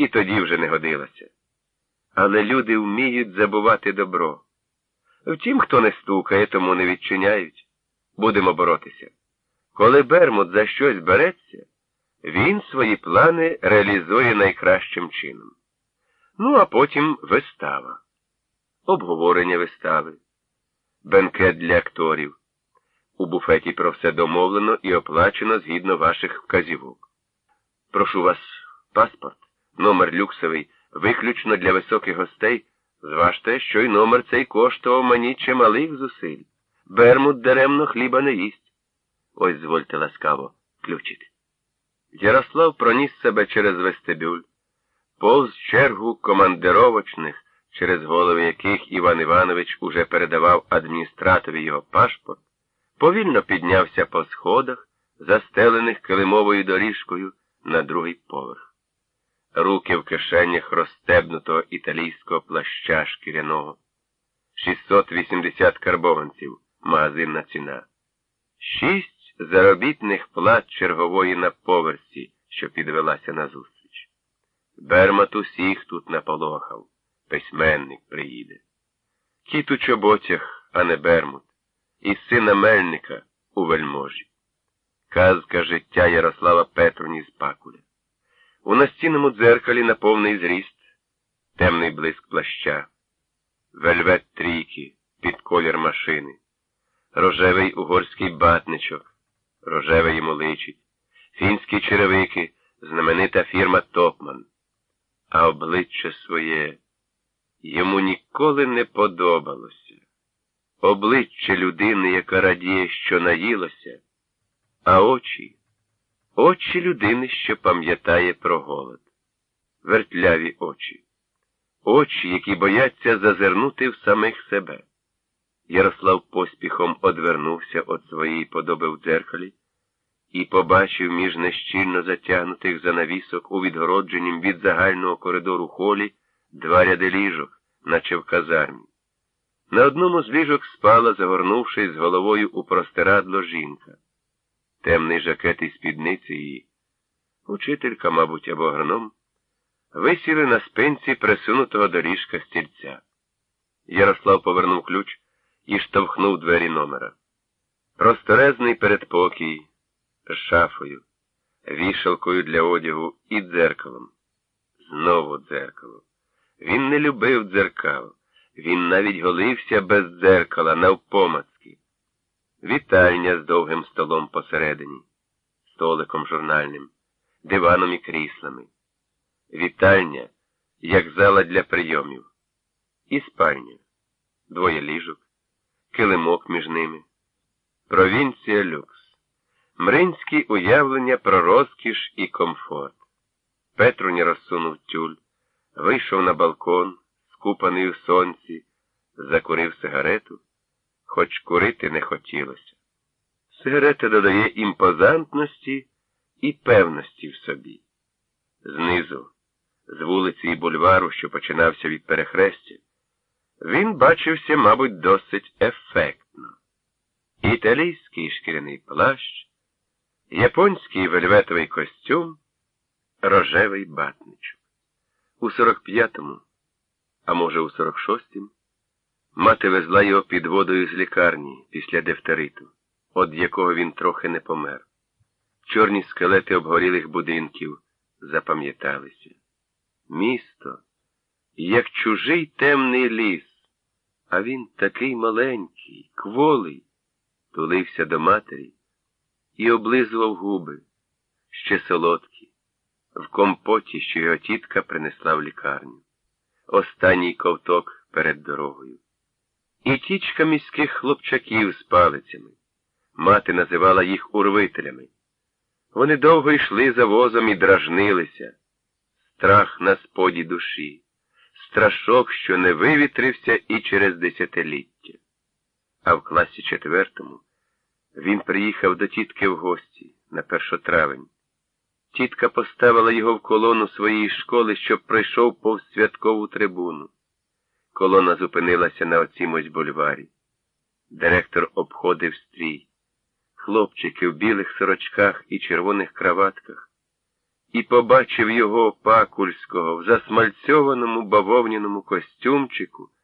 і тоді вже не годилося. Але люди вміють забувати добро. Втім, хто не стукає, тому не відчиняють. Будемо боротися. Коли Бермут за щось береться, він свої плани реалізує найкращим чином. Ну, а потім вистава, обговорення вистави, бенкет для акторів. У буфеті про все домовлено і оплачено згідно ваших вказівок. Прошу вас, паспорт, номер люксовий, виключно для високих гостей. Зважте, що й номер цей коштував мені чималих зусиль. Бермут даремно хліба не їсть. Ось звольте ласкаво ключити. Ярослав проніс себе через вестибюль, повз чергу командировочних, через голови яких Іван Іванович уже передавав адміністратові його пашпорт, повільно піднявся по сходах, застелених килимовою доріжкою на другий поверх. Руки в кишенях розстебнутого італійського плаща шкіряного. 680 карбованців, магазинна ціна. Шість заробітних плат чергової на поверсі, що підвелася назустріч. Бермат усіх тут наполохав. Письменник приїде. Кіт у чоботях, а не Бермут, і сина Мельника у вельможі. Казка життя Ярослава Петровні з Пакуля. У настінному дзеркалі на повний зріст, темний блиск плаща, вельвет трійки під колір машини, рожевий угорський батничок, рожевий йому личить, фінські черевики, знаменита фірма Топман. А обличчя своє йому ніколи не подобалося. Обличчя людини, яка радіє, що наїлося, а очі очі людини, що пам'ятає про голод, вертляві очі, очі, які бояться зазирнути в самих себе. Ярослав поспіхом одвернувся від своєї подоби в дзеркалі і побачив між нещільно затягнутих занавісок у відгородженім від загального коридору холі два ряди ліжок, наче в казармі. На одному з ліжок спала, загорнувшись з головою у простирадло жінка. Темний жакет і спідниці її. Учителька, мабуть, або агроном, висіли на спинці присунутого до ліжка стільця. Ярослав повернув ключ і штовхнув двері номера. Просторезний передпокій з шафою, вішалкою для одягу і дзеркалом. Знову дзеркало. Він не любив дзеркал. Він навіть голився без дзеркала навпомацки. Вітальня з довгим столом посередині, столиком журнальним, диваном і кріслами. Вітальня, як зала для прийомів. І спальня, двоє ліжок, килимок між ними. Провінція люкс. Мринські уявлення про розкіш і комфорт. Петруня розсунув тюль, вийшов на балкон, скупаний у сонці, закурив сигарету, хоч курити не хотілося. Сигарета додає імпозантності і певності в собі. Знизу, з вулиці і бульвару, що починався від перехрестя, він бачився, мабуть, досить ефектно. Італійський шкіряний плащ, японський вельветовий костюм, рожевий батничок. У 45-му, а може, у 46-му, мати везла його під водою з лікарні після дефтериту, від якого він трохи не помер. Чорні скелети обгорілих будинків запам'яталися. Місто, як чужий темний ліс, а він такий маленький, кволий, тулився до матері і облизував губи, ще солодкі, в компоті, що його тітка принесла в лікарню. Останній ковток перед дорогою. І тічка міських хлопчаків з палицями. Мати називала їх урвителями. Вони довго йшли за возом і дражнилися. Страх на споді душі, страшок, що не вивітрився і через десятиліття. А в класі четвертому він приїхав до тітки в гості на першотравень. Тітка поставила його в колону своєї школи, щоб пройшов повз святкову трибуну. Колона зупинилася на оцімось бульварі. Директор обходив стрій. Хлопчики в білих сорочках і червоних краватках і побачив його Пакульського в засмальцьованому бавовняному костюмчику,